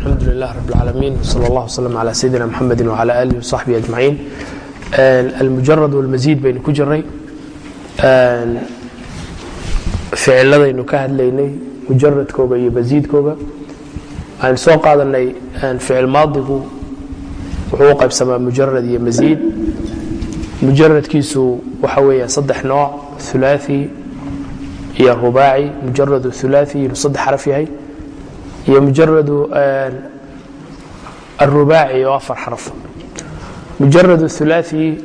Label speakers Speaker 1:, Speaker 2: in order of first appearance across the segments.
Speaker 1: alxamdu lilah rab اlcaalamiin wsal allah wslm cla sayidina mxamedi wcala alih wsaxbihi ajmaciin almujarad walmasiid baynu ku jiray ficiladaynu ka hadlaynay mujaradkooga iyo masiidkooga aynu soo qaadanay ficil maadigu wuxuu u qaybsamaa mujarad iyo masiid mujaradkiisu waxa weeya saddex nooc ulaai iyo rubaaci. Mujarad ulaai inuu saddex xaraf yahay iyo mujaradu arubaaci oo afar xaraf. Mujarad ulaai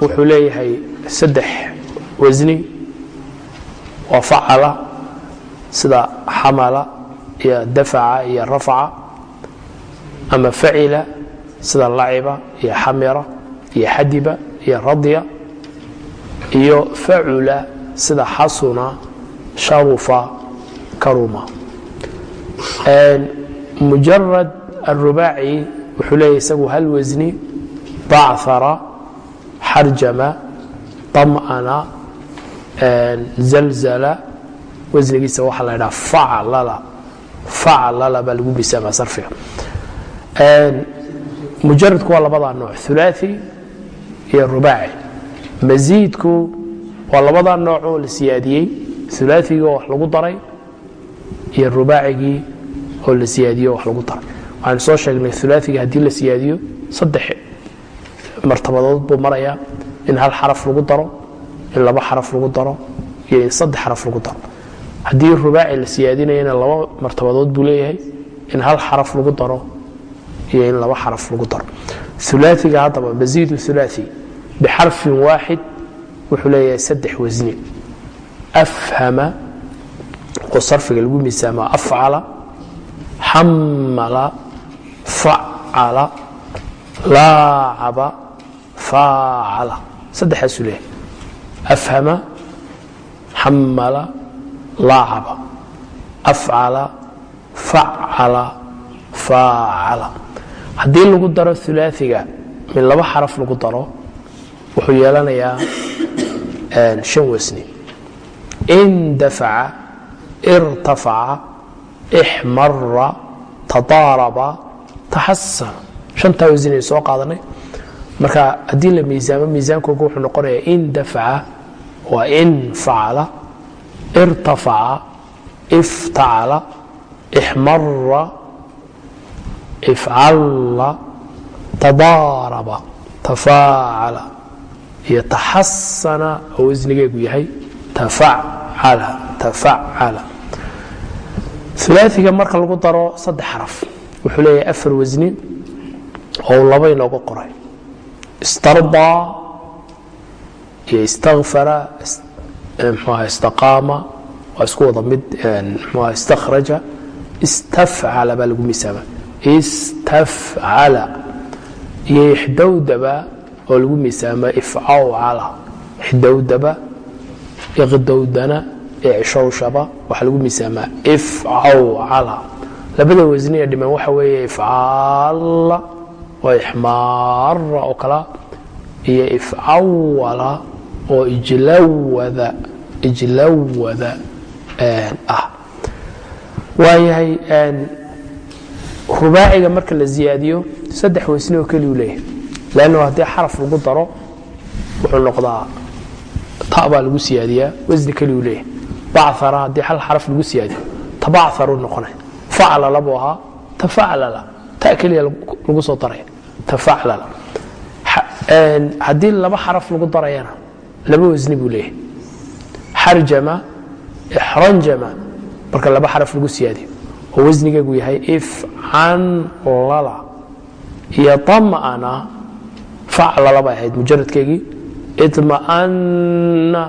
Speaker 1: wuxuu leeyahay saddex wasni waa facala sida xamala iyo dafaca iyo rafaca ama facila sida laciba iyo xamira iyo xadiba iyo radya iyo facula sida xasuna sharufa karuma mujarad arubaaci wuxuu leeyahy isagu hal wasni bacara xarjama طam'ana zalzala wasnigiisa waxaa la ydhaha faclala faclala baa lagu bisaamaa sarfiga. Mujaradku waa labadaa nooc ulaai iyo rubaaci masiidku waa labadaa nooc oo la siyaadiyey ulaaigii oo wax lagu daray iyo rubaacigii oo la siyaadiyo wax lagu daray waxaanu soo sheegnay ulaaiga haddii la siyaadiyo saddex martabadood buu marayaa in hal xaraf lagu daro in laba xaraf lagu daro iyo in saddex xaraf lagu daro. Haddii rubaaci la siyaadinayana laba martabadood buu leeyahay in hal xaraf lagu daro iyo in laba xaraf lagu daro. Ulaaiga haddaba masiid ulaai bixarfin waaxid wuxuu leeyahay saddex wasni afhama oo sarfiga lagu miisaama afcala xamala facala laacaba faacala saddexaasuu leeyahay afhama xamala laacaba afcala facala faacala haddii lagu daro ulaaiga min laba xaraf lagu daro wuxuu yeelanayaa an wasni indafaca irtafaca ixmara tadaaraba taxasana shantaa wasniay soo qaadanay. Marka haddii la miisaamo miisaankooga wuxuu noqonayaa indafaca waa in facala irtafaca iftacala ixmara ifcalla tadaaraba tafaacala iyo taxasana oo wasnigeegu yahay tafacala tafacala ulaaiga marka lagu daro saddex xaraf wuxuu leeyahay afar wasni oo laba inooga qoray. Istardaa iyo istakfara mxuaha istaqaama waa isku wada mid mxuaha istakhraja istafcala baa lagu misaama istafcala iyo ixdowdaba oo lagu miisaama ifcawcala. Ixdowdaba iqdowdana icshowshaba waxaa lagu miisaamaa ifcawcala labada wasni ee dhiman waxa weeye ifcaalla oo ixmaara oo kala iyo ifcawala oo ijlawada ijlawada ah. Waayahay rubaaciga marka la ziyaadiyo saddex wasni oo keliyu leeyahay. Lanno haddii xaraf lagu daro wuxuu noqdaa ta baa lagu siyaadiyaa wasni keliyu leeyahay bacara haddii hal xaraf lagu siyaadiyo tabacaruu noqonay faclala buu ahaa tafaclala. Ta keliya lagu soo daraya tafaclala. Haddii laba xaraf lagu darayana laba wasni buu leeyahay. Xarjama ixranjama marka laba xaraf lagu siyaadiyo. Oo wasnigeegu yahay ifcanlala iyo ama'ana faclala bay ahayd mujaradkeygii idma'anna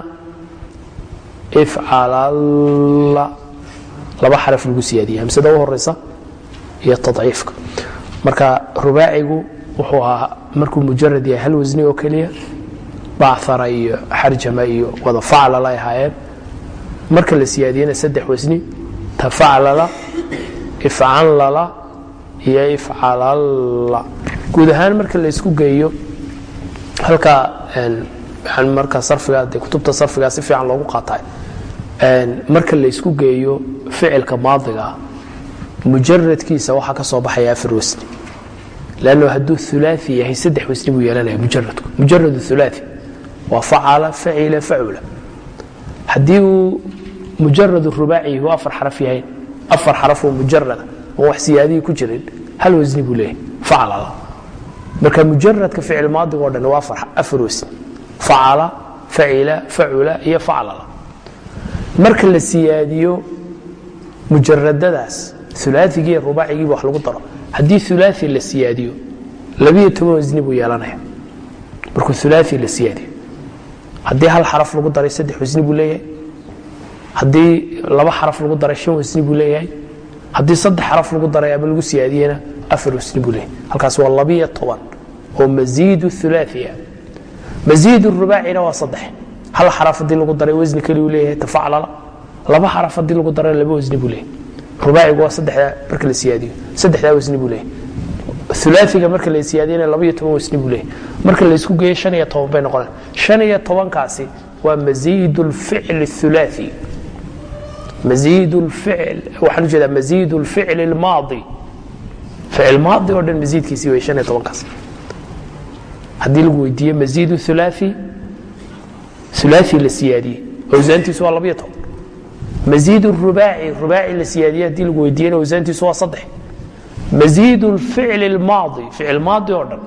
Speaker 1: ifcalalla laba xaraf lagu siyaadiye hamsada u horeysa iyo tadciifka. Marka rubaacigu wuxuu ahaa markuu mujarad yahay hal wasni oo keliya bacara iyo xarjama iyo wada faclala ay ahaayeen. Marka la siyaadiyena saddex wasni tafaclala ifcanlala iyo ifcalalla. Guud ahaan marka la isku geeyo halka marka sarfiga de kutubta sarfiga si fiican loogu qaatay. Marka la isku geeyo ficilka maadiga mujaradkiisa waxaa ka soo baxaya afar wasni. Lanno hadduu ulaai yahay saddex wasni buu yeelanaya mujaradku mujarad ulaai waa facala facila facula. Haddii uu mujarad rubaaci uu afar xaraf yahay afar xarafoo mujarada oon wax siyaadihii ku jirin hal wasni buu leeyahay facalala marka mujaradka ficil maadigo dhan waa afar wasni facala facila facula iyo faclala marka la siyaadiyo mujaradadaas ulaaigiiy rubaacigiiba wax lagu daro haddii ulaai la siyaadiyo wasni buu yeelanaya markuu ulaai la siyaadiyo haddii hal xaraf lagu daray saddex wasni buu leeyahay haddii laba xaraf lagu daray shan wasni buu leeyahay haddii saddex xaraf lagu daray ama lagu siyaadiyena afar wasni buu leeyahay halkaas waa labiyo toban oo masiid ulaaiya masiid rubaacina waa saddex hal xaraf haddii lagu daray wasni keliyu leeyahay tafaclala laba xaraf haddii lagu daray laba wasni buu leeyahay rubaacigu waa saddexdaa marka la siyaadiyo saddexdaa wasni buu leeyahay ulaaiga marka la siyaadiyana labaiyo toban wasni buu leeyahay marka la geeyo shan iyo toban bay noqonaya shan iyo tobankaasi waa masiid lficl ulaai lficl waxaan u jeedaa masiid lficl lmaadi ficil maadi oo dhan masiidkiisii way shan iyo tobankaas haddii lagu weydiiye masiid ulaai ulaai la siyaadiyey. Awsaantiisu waa labaiyo toban. Masiid rubaaci rubaaci la siyaadiye haddii lagu weydiiyena awsaantiisu waa saddex. Masiid lficl maadi ficil maadi oo dhan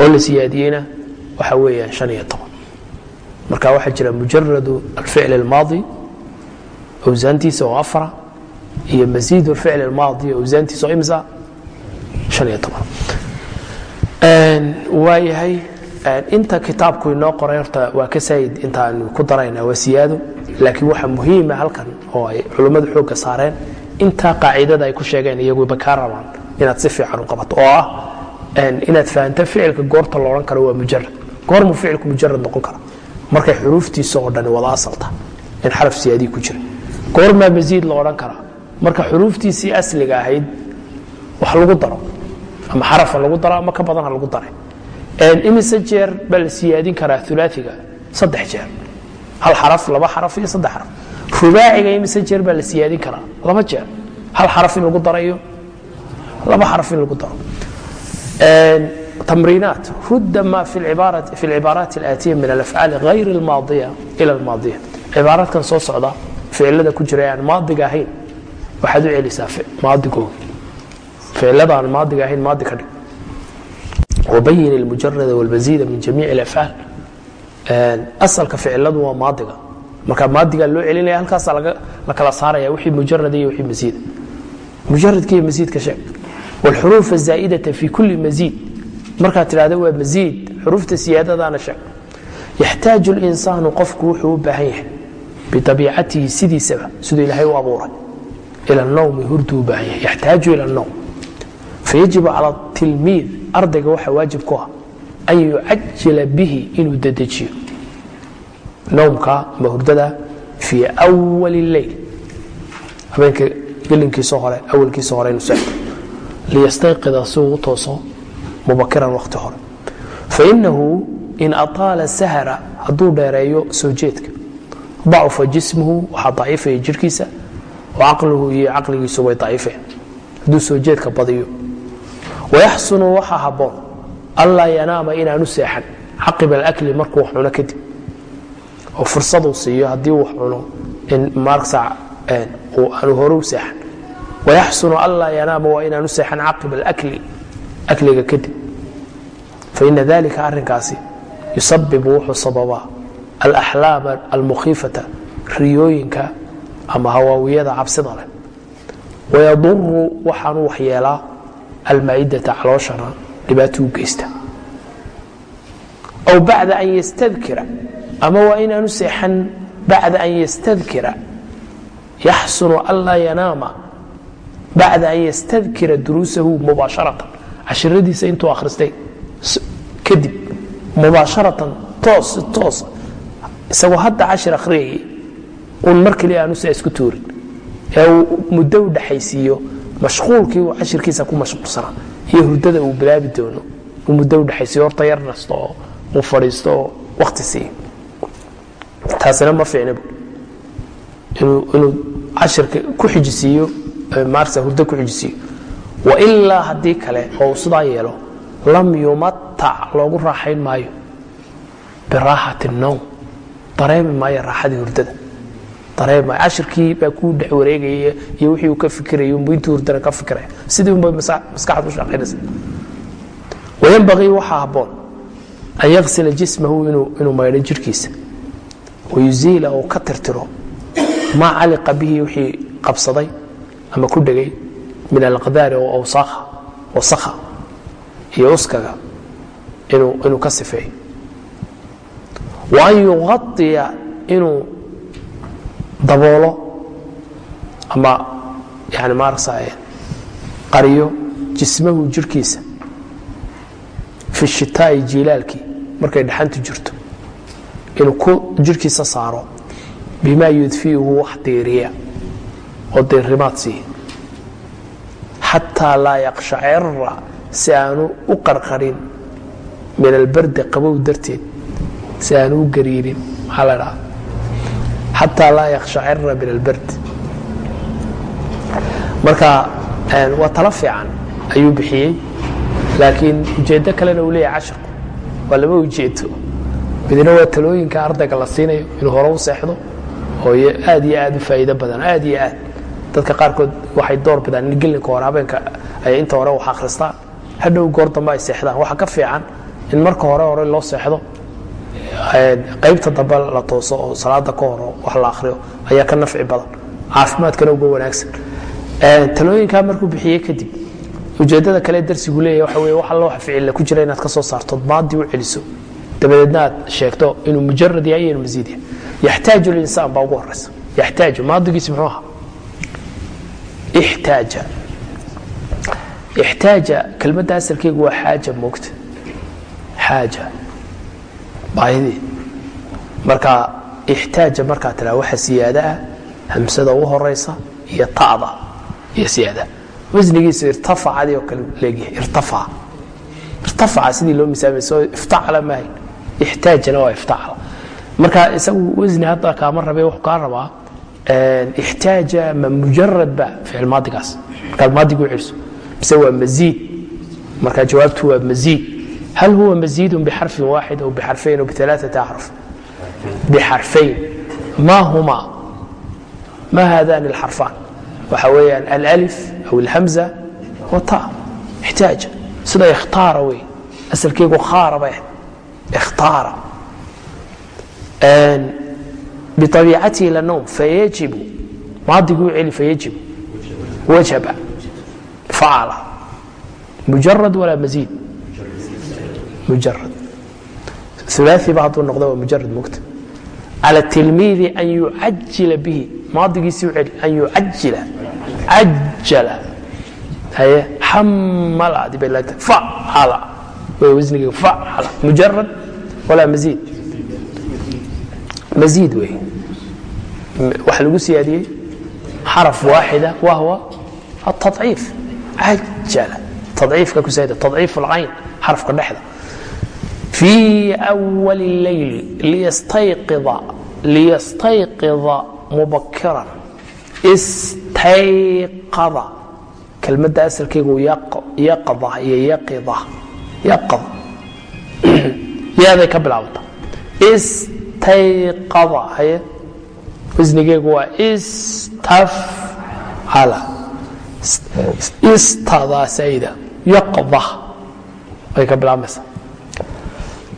Speaker 1: oo la siyaadiyeyna waxa weeyaan han iyo toban. Marka waxaa jira mujarad alficl اlmaadi awsaantiisa oo afra iyo masiid alficl اlmaadi awsaantiisa oo imsa han iyo toban waayahay inta kitaabku inoo qoray horta waa ka saayid intaanu ku darayna waa siyaado laakiin waxa muhiima halkan oo ay culummadu xoogga saareen intaa qaacidada ay ku sheegeen iyaguba kaa rabaan inaad si fiican u qabato oo ah inaad fahanto ficilka goorta loodhan karo waa mujarad goormuu ficilku mujarad noqon kara? Markay xuruuftiisa oo dhani wada asalta in xaraf siyaadii ku jira. Goormaa masiid la odhan karaa marka xuruuftiisii asliga ahayd wax lagu daro ama xarafa lagu daro ama ka badan ha lagu daray imise jeer baa la siyaadin karaa ulaaiga saddex jeer hal xaraf laba xaraf iyo saddex xaraf rubaaciga imise jeer baa la siyaadin karaa laba jeer hal xaraf in lagu darayo laba xaraf in lagu daro تمرينات رد ما في العبارة في العبارات الآتية من الأفعال غير الماضية إلى الماضية عبارات كان soo socda ficilada ku jira aan maadiga ahayn waxaad u celisaa maadigooga ficilada aan maadiga ahayn maadi ka dhig wabayin ilmujarada wlmasiida min jamiic lafcaal asalka ficiladu waa maadiga marka maadigaa loo celinaya halkaasaa la kala saaraya wixii mujarada iyo wii masiida mujaradka iyo masiidka sheeg wlxuruufa zaa'idata fi kuli masiid markaad tidhahda waa masiid xuruufta siyaadadaana sheeg yaxtaaju linsaanu qofku wuxuu u baahan yahay biabiicatihi sidiisaba siduu ilaahay u abuuray ila nowmi hurduu u baahan yahay yaxtaaju ila nowm fayajibu cala tilmiid ardayga waxaa waajib ku ah an yucajila bihi inuu dedejiyo nowmka ama hurdada fii wali leyl habeenka gelinkiisa hore awalkiisa hore inuu seexdo liyastayqida si uu u tooso mubakiran wakhti hore fainahu in ataala sahra hadduu dheereeyo soo jeedka dacufa jismuhu waxaa daciifaya jirhkiisa wa caqluhu iyo caqligiisubay daciifeen hadduu soo jeedka badiyo wayaxsunu waxaa habboon anlaa yanaama inaanu seexan caqiba alakli markuu wax cuno kadib oo fursaduu siiyo haddii wax cuno in maarsa aanu hore u seexan wayaxsunu anlaa yanaama waa inaanu seexan caqiba alakli akliga kadib faina dalika arrinkaasi yusabibu wuxuu sababaa alaxlaama almukhiifata riyooyinka ama hawaawiyada cabsida leh wayaduru waxaanu waxyeelaa almacidata calooshana dhibaato u geysta aw bacda an yastadkira ama waa inaanu seexan bacda an yastadkira yaxsunu anlaa yanaama bacda an yastadkira duruusahu mubaasharatan cashiradiisa intuu akhristay kadib mubaasharatan toos toosa isagoo hadda cashir akhriyayay uun mar kaliya aanu saa isku tuurin. Ee uu muddo u dhaxaysiiyo mashquulkii uu cashirkiisa ku mashquulsanaa iyo hurdada uu bilaabi doono. Muddo u dhaxaysiyo horta yar nasto oo uu fadhiisto oo wakhti siiyo taasina ma fiicna inuu cashirka ku xijisiiyo maarsa hurdo ku xijisiiyo. Wailaa haddii kale oo uu sidaa yeelo lam yumatac loogu raaxayn maayo. Biraaxati الnowm dareemi maayo raaxadii hurdada dareemi maayo cashirkii baa kuu dhex wareegaya iyo wixii uu ka fikiraya unbu intuu hurdana ka fikiraya sidii unbay maskaxda u shaqaynaysa. Waxaa habboon an yaksila jismahu inuu maydho jirhkiisa wayuziila uu ka tirtiro maa caliqa bihi wixii qabsaday ama ku dhegay min alqdaari oo awsaakha wasakha iyo uskaga inuu ka sifeeyo wa an yuqaiya inuu daboolo ama yani maarasa qariyo jismahu jirhkiisa fi shitaa'i jiilaalkii markay dhaxantu jirto inuu ku jirhkiisa saaro bimaa yudfiihu wax diiriya oo diirimaad siiya xataa laa yaqshacira si aanu u qarqarin min albardi qabow darteed si aanu u gariirin maxaa la dhaha xataa laa yaqshacira min albardi marka waa talo fiican ayuu bixiyey laakiin ujeeddo kalena uu leeyahay cashirku waa laba ujeedo midna waa talooyinka ardayga la siinayo inuu hore u seexdo oo aad iyo aad u faa'iido badan aad iyo aad dadka qaarkood waxay door bidaan in gelinka hore habeenka ay inta hore wax akhristaan hadhow goor dambe ay seexdaan waxa ka fiican in marka hore hore loo seexdo qaybta dambe la tooso oo salaada ka horo wax la akhriyo ayaa ka nafci badan caafimaadkana uga wanaagsan. Talooyinkaa markuu bixiyey kadib ujeeddada kale darsigu leeyahy waxa weye wax wax ficilla ku jira inaad ka soo saarto maadii u celiso. Dabadeedna aad sheegto inuu mujarad yahay inuu masiid yahay. Yaxtaaju linsaan baa ugu horeysa yaxtaaju maadigiisi muxuu ahaa? Ixtaaja. Ixtaaja kelmadda asalkeygu waa xaaja moogta. Xaaja baahidii marka ixtaaja markaa tiraa waxa siyaada ah hamsada u horeysa iyo ta'da iyo siyaada. Wasnigiisa irtafacadii oo kale leegyahay irtafaca. Irtafaca sidii loo misaamay soo iftacala maahayn ixtaajana waa iftacala marka isagu wasni hadda kaama rabe wuxuu kaa rabaa ixtaaja ma mujarad ba ficil maadigaas. Markaad maadigu celiso mise waa maziid? Marka jawaabtu waa maziid hal huwa maziid bxarfin waaxid aw bxarfayn aw bialaaثati axraf bxarfayn ma huma ma haadani اlxarfaan waxa weeyaan alأlif aw اlhamza wata ixtaaja sida ikhtaara wey asalkeygu khaara bay ahayd ikhtaara biabiicatihi lanowm fayajibu maadiguu celi fayajibu wajaba facala mujarad walaa maziid mujarad ulaai ba hadduu noqdo waa mujarad mugta cala tilmiidi an yucajila bihi maadigiisii u celi an yucajila cajala haye xamala dibay leegtahay facala way wasniga facala mujarad walaa maziid maziid wey waxa lagu siyaadiyey xaraf waaxida wahwa aلtaciif cajala taciifka ku saada taciif اlcayn xarafka dhexda fii أwal اleyli liyastayqida mubakiran istayqada kelmadda asalkeygu yaqda iyo yaqida yaqd yaaday ka bilaabanta istayqada haye wasnigeegu waa istafcala istadaa saida yaqda ay ka bilaabmaysaa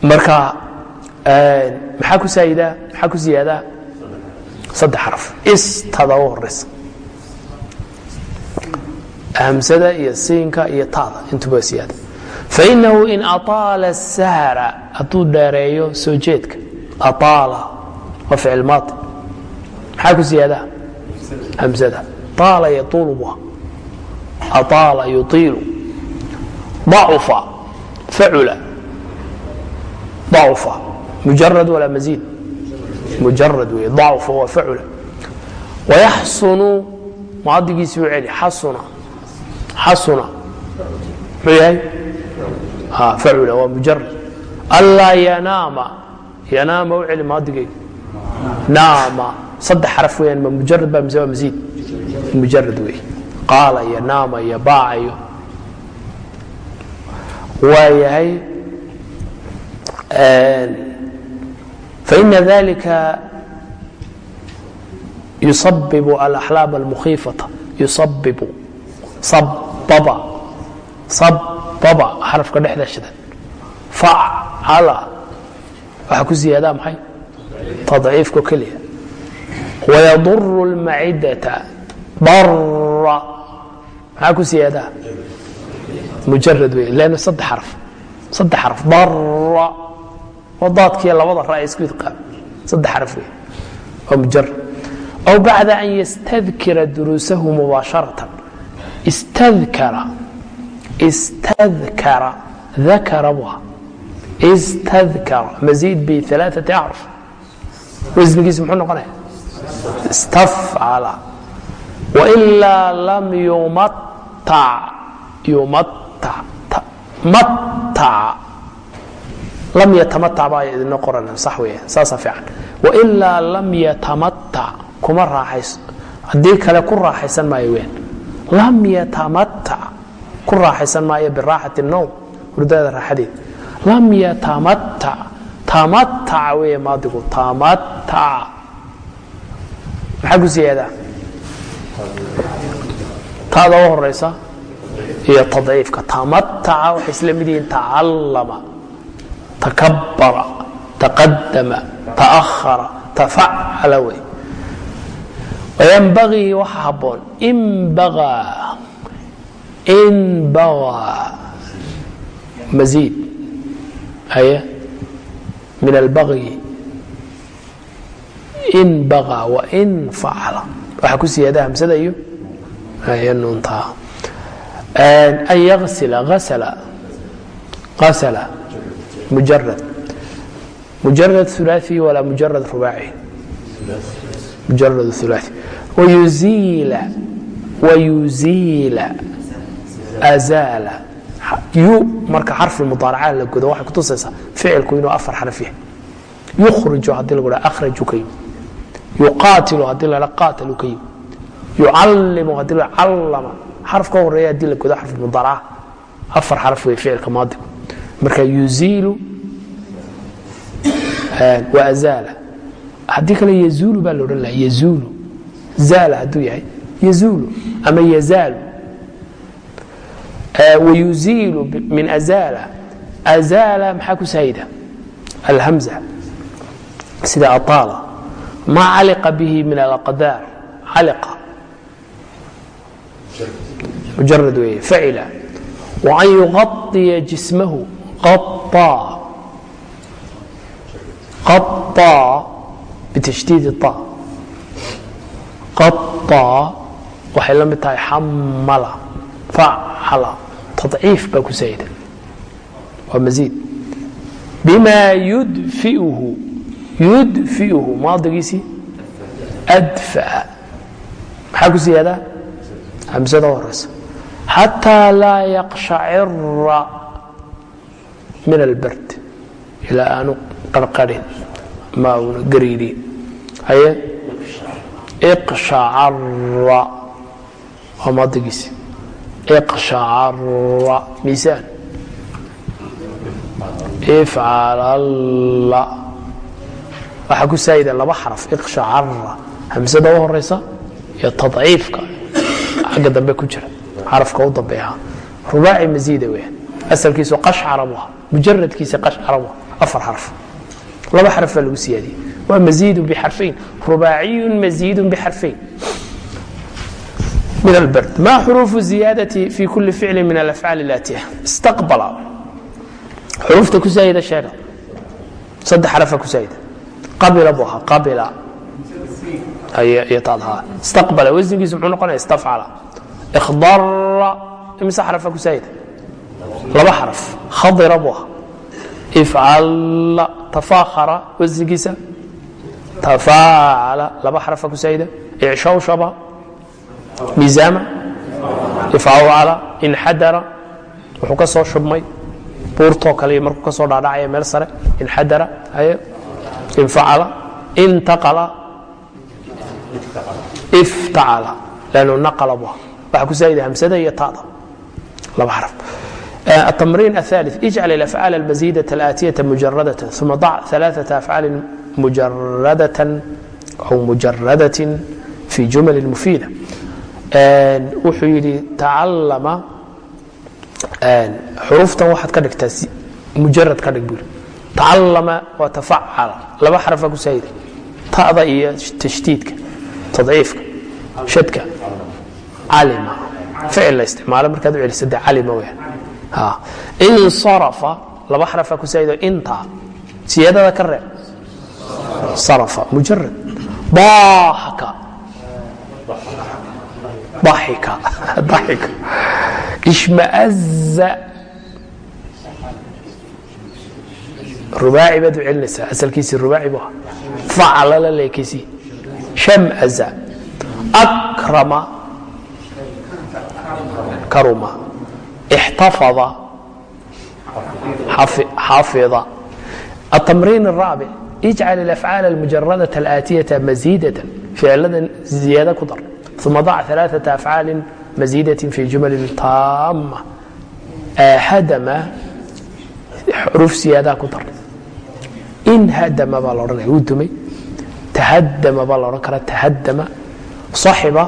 Speaker 1: marka maxaa ku saaidaa maxaa ku ziyaadaa saddex xaraf. Istadawris hamsada iyo siinka iyo taada intuba siyaada. Fainahu in aaala sahra hadduu dheereeyo soo jeedka aaala waa ficil maadi maxaa ku ziyaadaa hamsada aala yatuulu bu aala yuiilu acufa facula walaa maziid mujarad wey ضacufa waa facula wayaxsunu maadigiisii u celi xasuna xasuna muxuu yahay facula waa mujarad anlaa yanaama yanaama u celi maadigeyga naama saddex xaraf weyaan ma mujarad ba mise waa masiid mujarad wey qaala iyo naama iyo baaca iyo waayahay faina dalika yusabibu alaxlaam almukhiifata yusabibu sababa sababa xarafka dhexda shidan facala waxaa ku ziyaadaa maxay? Tadciifko keliya. Wayaduru اlmacidata bara maxaa ku ziyaadaa? Mujarad wey lann saddex xaraf saddex xaraf bara oo daadkiiyo labada ra isku saddex xaraf wey waa mujarad aw bacda an yastadkira duruusahu mubaasharatan. Istadkara. Istadkara. Dakara waa istadkara. Maziid bialaaثati acraf. Wasnigiisu muxuu noqonaya? Istafcala. Wailaa lam yumatac yumatac mataca lam yatamatac baa idinoo qoran sax weya saasaa fiican. Wailaa lam yatamatac kuma raaxayso haddii kale ku raaxaysan maayo weyan lam yatamatac ku raaxaysan maayo biraaxati الnowm hurdada raaxadeed lam yatamatac tamataca weeye maadigu tamataca maxaa ku siyaadaa taada u horaysa iyo tadciifka tamataca waxay isla mid yihiin tacallama takabara taqadama taأhara tafacala wey wayanbagii waxa haboon inbagaa inbagaa maziid haye min albagyi in bagaa wain facala waxaa ku siyaada hamsada iyo nuuntaa an yagsila asala mujarad mujarad ulaai walaa mujarad rubaaci mujarad ulaai wayuziila wayuziila azaala yu marka xarfi mudaaraca la godo waxay kutusaysaa ficilku inuu afar xaraf yahay yukhriju haddii lagu dhaha akhraju ka yimi yuqaatilu haddii la dhaha qaatalu ka yimi yucallimu haddii la callama xaraf ka horreeya haddii la godo xarfi mudaaraca afar xaraf wey ficilka maadigu marka yuziilu eh, waazaala haddii kale yazuulu baa laodhan laha yazuulu zaala hadduu yahay yazuulu ama yazaalu eh, wayuziilu min azaala azaala maxaa ku saayida? Alhamza. Sida aطaala ma caliqa bihi min alaqdaar caliqa. Mujarad weeye. Facila waan yuqaiya jismahu btashdiid a qaطaa waxay la mid tahay xamala facala taضciif baa ku sayida waa maiid bima yudfiuhu yudfiuhu maadigiisii adfaca maxaa ku siyaadaa hamsada horeysa xataa laa yaqshacira min albard ilaa aanu qarqarin ma una gariirin haye iqshacara waa maadigiisii iqshacara miisaan ifcalalla waxaa ku saayida laba xaraf iqshacara hamsada u horeysa iyo tadciifka xagga dambe ku jira xarafka u dambeeha rubaaci maziida weyan asalkiisu qashcara bu ahaa mujaradkiisa ashcra afar xarf laba xarfaa lagu siyaadiyey. Waa maiidu bxarfayn rubaaciyu maiidu bxarfayn min albard. Ma xuruufu ziyaadati fi kuli ficli min alafcaal ilaatiya istaqbala. Xuruufta ku saayida sheega. Saddex xarafa ku saayida. Qabila buu ahaa qabila. Iyo taad ahaa. Istaqbala wasnigiisu muxuu noqonaya istafcala. Ikhdara imise xarafa ku saayida? Laba xaraf khadira buu ahaa. Ifcala tafakhara wasnigiisa tafaacala laba xarafa ku saayida. Icshawshaba miisaama ifcawcala inxadara wuxuu ka soo shubmay. Buurtoo kale markuu ka soo dhaadhacaya meel sare inxadara infacala intaqala. Iftacala lannu naqala bu waxa ku saa'ida hamsada iyo taada laba xaraf التمرين الثالث اجعل الأفعال المزيدة الآتية مجردة ثم ضع ثلاثة أفعال مجردة أو مجردة في جمل مفيدة wuxuu yidhi tacalama xuruuftan waxaad ka dhigtaa mujarad ka dhig buu yidhi tacalama waa tafacala laba xarafa ku saayida ta'da iyo tashdiidka tadciifka shadka calima ficil la isticmaalo markaad u celisa dee calima weeyaan insarafa laba xarafa ku saayida inta siyaadada ka reeb sarafa mujarad daahaka ضحك ضحك اشمأز rubaaci baad u celinaysaa asalkiisii rubaaci bu ahaa facala la leekiisii shamaza akrama karuma ixtafada xafida التمرين الرابع اجعل الأفعال المجردة الآتية مزيدة فعلada زiyaadة ku dar ثم ضع ثلاثة أفعاaل مزيدة في جuمل تاamة hadm xruf siyaadaha ku dar inhadma baa laodhanaya wuu dumay tahadama baa la odhan karaa tahadama صaxiba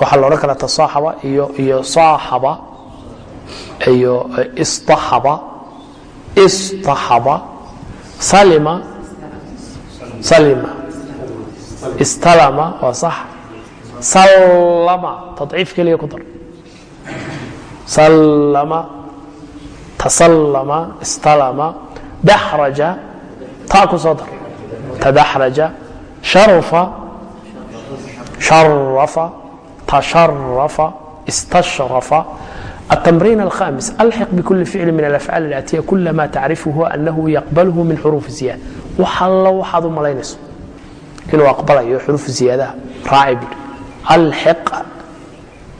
Speaker 1: waxaa la odhan karaa tasaaxaba iyo iyo saaxaba iyo istaxaba istaxaba salima salima istalama waa sax sallama tadciif keliya ku dar sallama tasallama istalama daxraja taa ku soo dar tadaxraja sharufa sharafa tasharafa istashrafa التمرين الخامس ألحق بكل فعل من الأفعال الآتية كل ما تعرفه أنه يقبله من حروف الزيادة وحل waxaad u malaynayso inuu aqbalayo xuruuf ziyaadaha raaci bui alxiq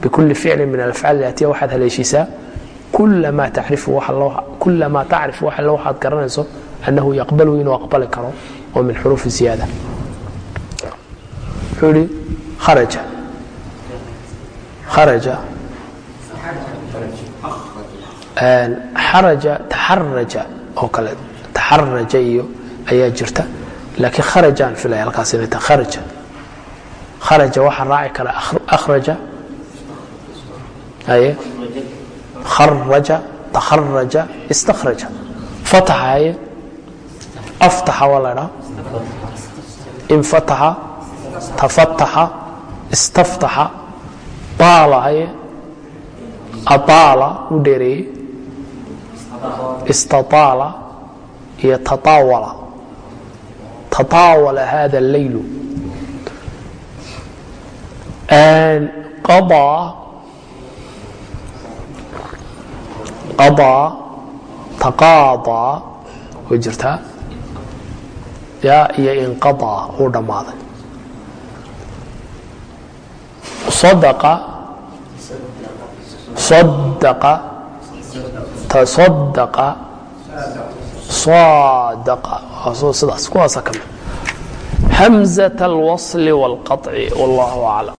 Speaker 1: bikuli ficli min alafcaal ilaatiya waxaad haleeshiisaa kula maa tacrifu waxa alle waxaad garanayso annahu yaqbalu inuu aqbali karo oo min xuruufi ziyaada kharaja xaraja taxaraja oo kale taxaraja iyo ayaa jirta laakiin kharajaan filaya halkaas inay tahay kharaja kharaja waxaa raaci kara akhraja aye kharaja takharaja istakhraja fataxa aye aftaxa waa la dhaa infataxa tafataxa istaftaxa baala aye abaala u dheereeyey istataala iyo tataawala tataawala hada اleylu qadaa qadaa taqaadaa way jirtaa iyo inqadaa uu dhammaaday sadaqa صدق تصدق صادق sidaas kuwaasa ka mid حمزة الوصل والقطع والله أعلم